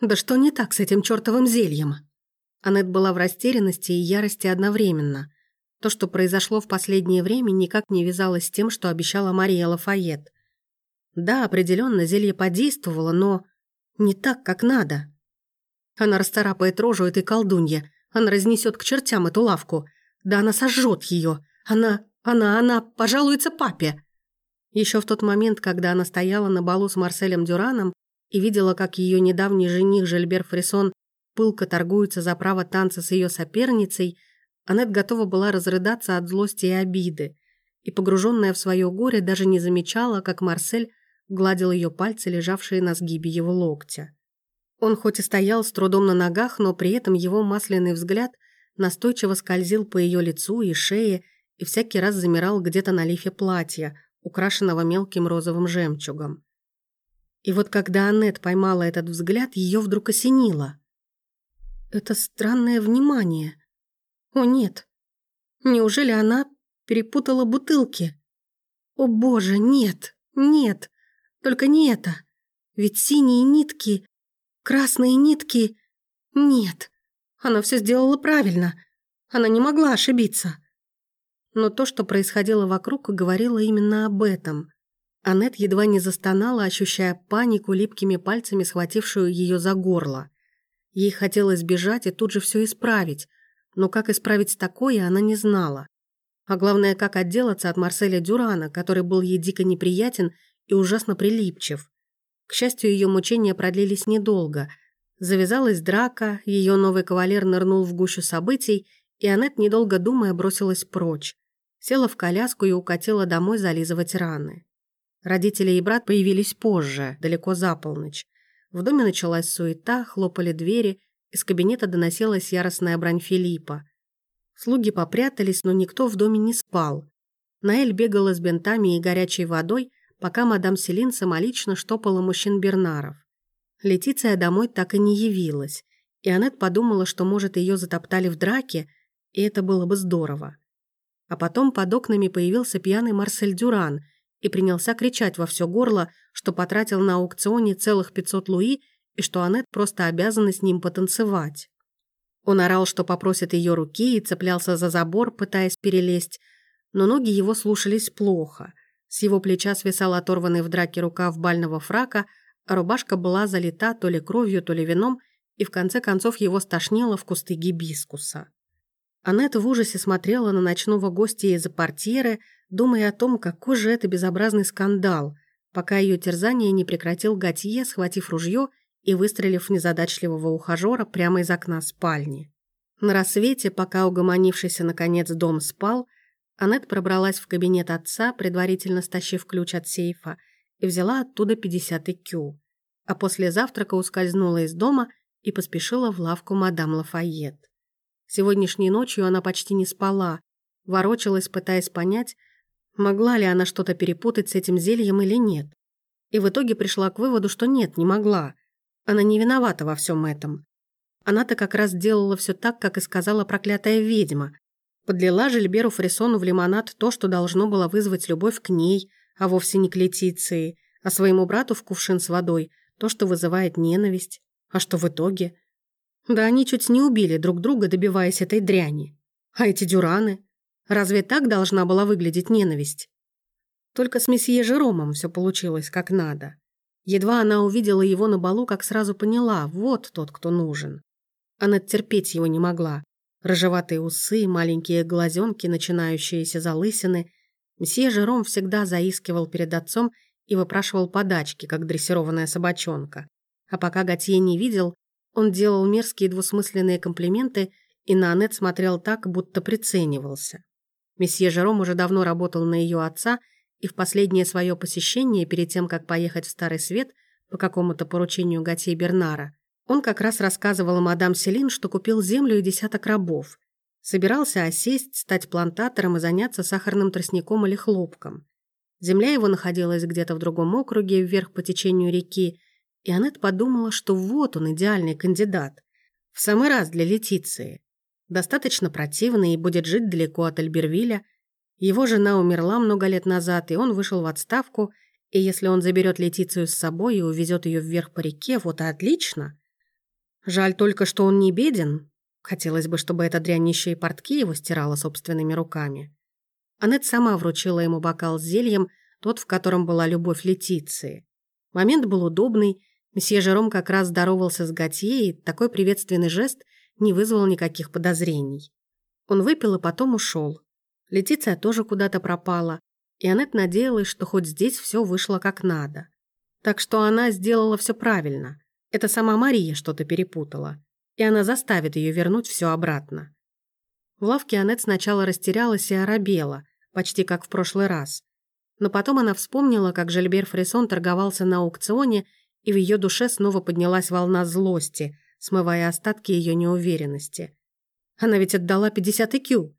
Да что не так с этим чертовым зельем? Аннет была в растерянности и ярости одновременно. То, что произошло в последнее время, никак не вязалось с тем, что обещала Мария Лафайет. Да, определенно зелье подействовало, но не так, как надо. Она расцарапает рожу этой колдунье, она разнесет к чертям эту лавку. Да она сожжет ее. Она, она, она пожалуется папе. Еще в тот момент, когда она стояла на балу с Марселем Дюраном и видела, как ее недавний жених Жильбер Фрисон пылко торгуется за право танца с ее соперницей, Аннет готова была разрыдаться от злости и обиды, и, погруженная в свое горе, даже не замечала, как Марсель гладил ее пальцы, лежавшие на сгибе его локтя. Он хоть и стоял с трудом на ногах, но при этом его масляный взгляд настойчиво скользил по ее лицу и шее и всякий раз замирал где-то на лифе платья, украшенного мелким розовым жемчугом. И вот когда Аннет поймала этот взгляд, ее вдруг осенило. Это странное внимание. О нет, неужели она перепутала бутылки? О боже, нет, нет, только не это. Ведь синие нитки, красные нитки... Нет, она все сделала правильно. Она не могла ошибиться но то, что происходило вокруг, говорило именно об этом. Аннет едва не застонала, ощущая панику, липкими пальцами схватившую ее за горло. Ей хотелось бежать и тут же все исправить, но как исправить такое, она не знала. А главное, как отделаться от Марселя Дюрана, который был ей дико неприятен и ужасно прилипчив. К счастью, ее мучения продлились недолго. Завязалась драка, ее новый кавалер нырнул в гущу событий, и Аннет, недолго думая, бросилась прочь села в коляску и укатила домой зализывать раны. Родители и брат появились позже, далеко за полночь. В доме началась суета, хлопали двери, из кабинета доносилась яростная брань Филиппа. Слуги попрятались, но никто в доме не спал. Наэль бегала с бинтами и горячей водой, пока мадам Селин самолично штопала мужчин Бернаров. Летиция домой так и не явилась, и Аннет подумала, что, может, ее затоптали в драке, и это было бы здорово. А потом под окнами появился пьяный Марсель Дюран и принялся кричать во все горло, что потратил на аукционе целых 500 луи и что Аннет просто обязана с ним потанцевать. Он орал, что попросит ее руки и цеплялся за забор, пытаясь перелезть, но ноги его слушались плохо. С его плеча свисал оторванный в драке рукав бального фрака, а рубашка была залита то ли кровью, то ли вином, и в конце концов его стошнило в кусты гибискуса. Аннет в ужасе смотрела на ночного гостя из-за портьеры, думая о том, какой же это безобразный скандал, пока ее терзание не прекратил Готье, схватив ружье и выстрелив в незадачливого ухажера прямо из окна спальни. На рассвете, пока угомонившийся наконец дом спал, Аннет пробралась в кабинет отца, предварительно стащив ключ от сейфа, и взяла оттуда 50 кю. А после завтрака ускользнула из дома и поспешила в лавку мадам Лафайет. Сегодняшней ночью она почти не спала, ворочалась, пытаясь понять, могла ли она что-то перепутать с этим зельем или нет. И в итоге пришла к выводу, что нет, не могла. Она не виновата во всем этом. Она-то как раз делала все так, как и сказала проклятая ведьма. Подлила Жильберу Фрисону в лимонад то, что должно было вызвать любовь к ней, а вовсе не к Летиции, а своему брату в кувшин с водой то, что вызывает ненависть. А что в итоге? Да они чуть не убили друг друга, добиваясь этой дряни. А эти дюраны? Разве так должна была выглядеть ненависть? Только с месье Жеромом все получилось как надо. Едва она увидела его на балу, как сразу поняла, вот тот, кто нужен. Она терпеть его не могла. Рыжеватые усы, маленькие глазенки, начинающиеся залысины. Месье Жером всегда заискивал перед отцом и выпрашивал подачки, как дрессированная собачонка. А пока Готье не видел, он делал мерзкие двусмысленные комплименты и на Аннет смотрел так, будто приценивался. Месье Жером уже давно работал на ее отца, и в последнее свое посещение, перед тем, как поехать в Старый Свет по какому-то поручению Готье Бернара, он как раз рассказывал мадам Селин, что купил землю и десяток рабов. Собирался осесть, стать плантатором и заняться сахарным тростником или хлопком. Земля его находилась где-то в другом округе, вверх по течению реки, и Аннет подумала, что вот он, идеальный кандидат. В самый раз для Летиции. Достаточно противный и будет жить далеко от Альбервиля. Его жена умерла много лет назад, и он вышел в отставку, и если он заберет Летицию с собой и увезет ее вверх по реке, вот и отлично. Жаль только, что он не беден. Хотелось бы, чтобы эта дрянь еще и портки его стирала собственными руками. Аннет сама вручила ему бокал с зельем, тот, в котором была любовь Летиции. Момент был удобный, месье Жером как раз здоровался с Готье, и такой приветственный жест не вызвал никаких подозрений. Он выпил и потом ушел. Летиция тоже куда-то пропала, и Аннет надеялась, что хоть здесь все вышло как надо. Так что она сделала все правильно. Это сама Мария что-то перепутала, и она заставит ее вернуть все обратно. В лавке Аннет сначала растерялась и оробела, почти как в прошлый раз. Но потом она вспомнила, как Жильбер Фрисон торговался на аукционе, и в ее душе снова поднялась волна злости, смывая остатки ее неуверенности. Она ведь отдала 50 икю.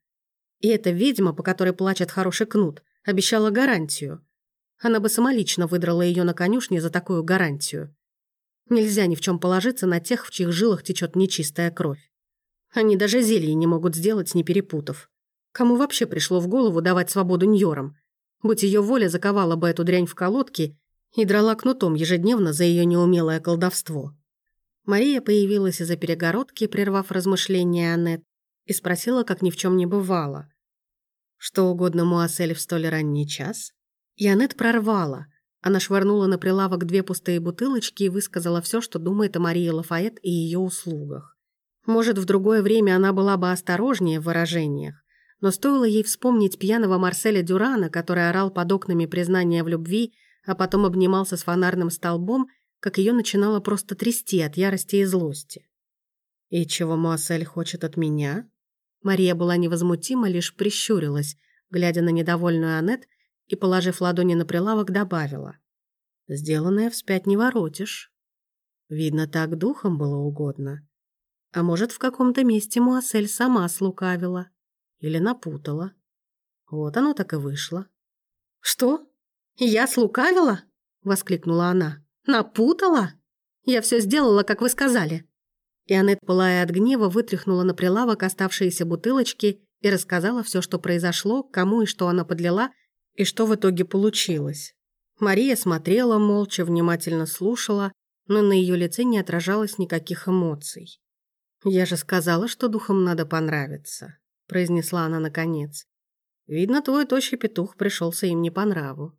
И эта ведьма, по которой плачет хороший кнут, обещала гарантию. Она бы самолично выдрала ее на конюшне за такую гарантию. Нельзя ни в чем положиться на тех, в чьих жилах течет нечистая кровь. Они даже зелье не могут сделать, не перепутав. Кому вообще пришло в голову давать свободу Ньорам? Будь ее воля, заковала бы эту дрянь в колодки и драла кнутом ежедневно за ее неумелое колдовство. Мария появилась из-за перегородки, прервав размышления Аннет, и спросила, как ни в чем не бывало. Что угодно Муассель в столь ранний час? И Аннет прорвала. Она швырнула на прилавок две пустые бутылочки и высказала все, что думает о Марии Лафайет и ее услугах. Может, в другое время она была бы осторожнее в выражениях, но стоило ей вспомнить пьяного Марселя Дюрана, который орал под окнами признания в любви, а потом обнимался с фонарным столбом, как ее начинало просто трясти от ярости и злости. «И чего Муассель хочет от меня?» Мария была невозмутима, лишь прищурилась, глядя на недовольную Аннет и, положив ладони на прилавок, добавила. «Сделанное вспять не воротишь. Видно, так духом было угодно. А может, в каком-то месте Муассель сама слукавила или напутала. Вот оно так и вышло». «Что? Я слукавила?» — воскликнула она. «Напутала? Я все сделала, как вы сказали». И Аннет, пылая от гнева, вытряхнула на прилавок оставшиеся бутылочки и рассказала все, что произошло, кому и что она подлила, и что в итоге получилось. Мария смотрела молча, внимательно слушала, но на ее лице не отражалось никаких эмоций. «Я же сказала, что духом надо понравиться», — произнесла она наконец. «Видно, твой тощий петух пришелся им не по нраву.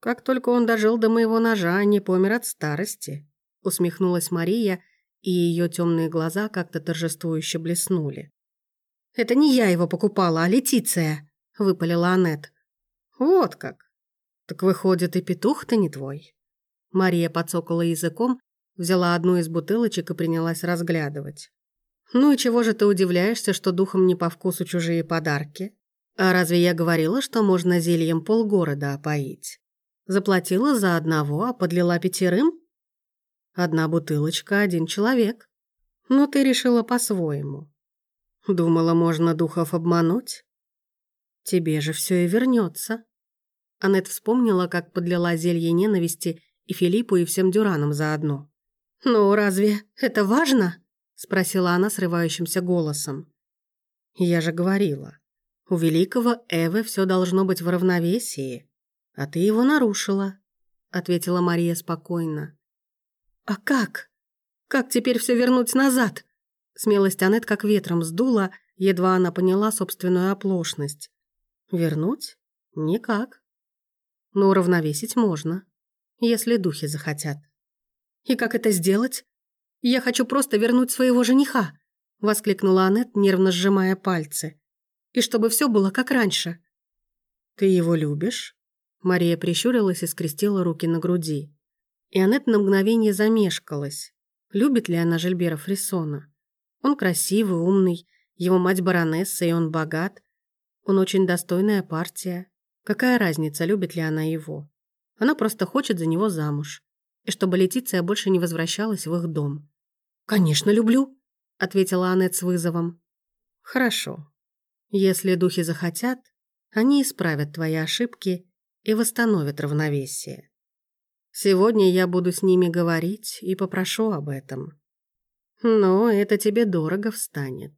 Как только он дожил до моего ножа, не помер от старости», — усмехнулась Мария, — и ее темные глаза как-то торжествующе блеснули. «Это не я его покупала, а Летиция», — выпалила Аннет. «Вот как. Так выходит, и петух-то не твой». Мария подсокала языком, взяла одну из бутылочек и принялась разглядывать. «Ну и чего же ты удивляешься, что духом не по вкусу чужие подарки? А разве я говорила, что можно зельем полгорода опоить? Заплатила за одного, а подлила пятерым?» Одна бутылочка, один человек. Но ты решила по-своему. Думала, можно духов обмануть? Тебе же все и вернется. Аннет вспомнила, как подлила зелье ненависти и Филиппу, и всем Дюранам заодно. «Ну, разве это важно?» — спросила она срывающимся голосом. «Я же говорила, у великого Эвы все должно быть в равновесии, а ты его нарушила», — ответила Мария спокойно. «А как? Как теперь все вернуть назад?» Смелость Аннет как ветром сдула, едва она поняла собственную оплошность. «Вернуть? Никак. Но уравновесить можно, если духи захотят». «И как это сделать? Я хочу просто вернуть своего жениха!» воскликнула Аннет, нервно сжимая пальцы. «И чтобы все было как раньше». «Ты его любишь?» Мария прищурилась и скрестила руки на груди. И Аннет на мгновение замешкалась. Любит ли она Жильбера Фрисона? Он красивый, умный, его мать баронесса, и он богат. Он очень достойная партия. Какая разница, любит ли она его? Она просто хочет за него замуж. И чтобы Летиция больше не возвращалась в их дом. «Конечно, люблю», — ответила Аннет с вызовом. «Хорошо. Если духи захотят, они исправят твои ошибки и восстановят равновесие. Сегодня я буду с ними говорить и попрошу об этом. Но это тебе дорого встанет.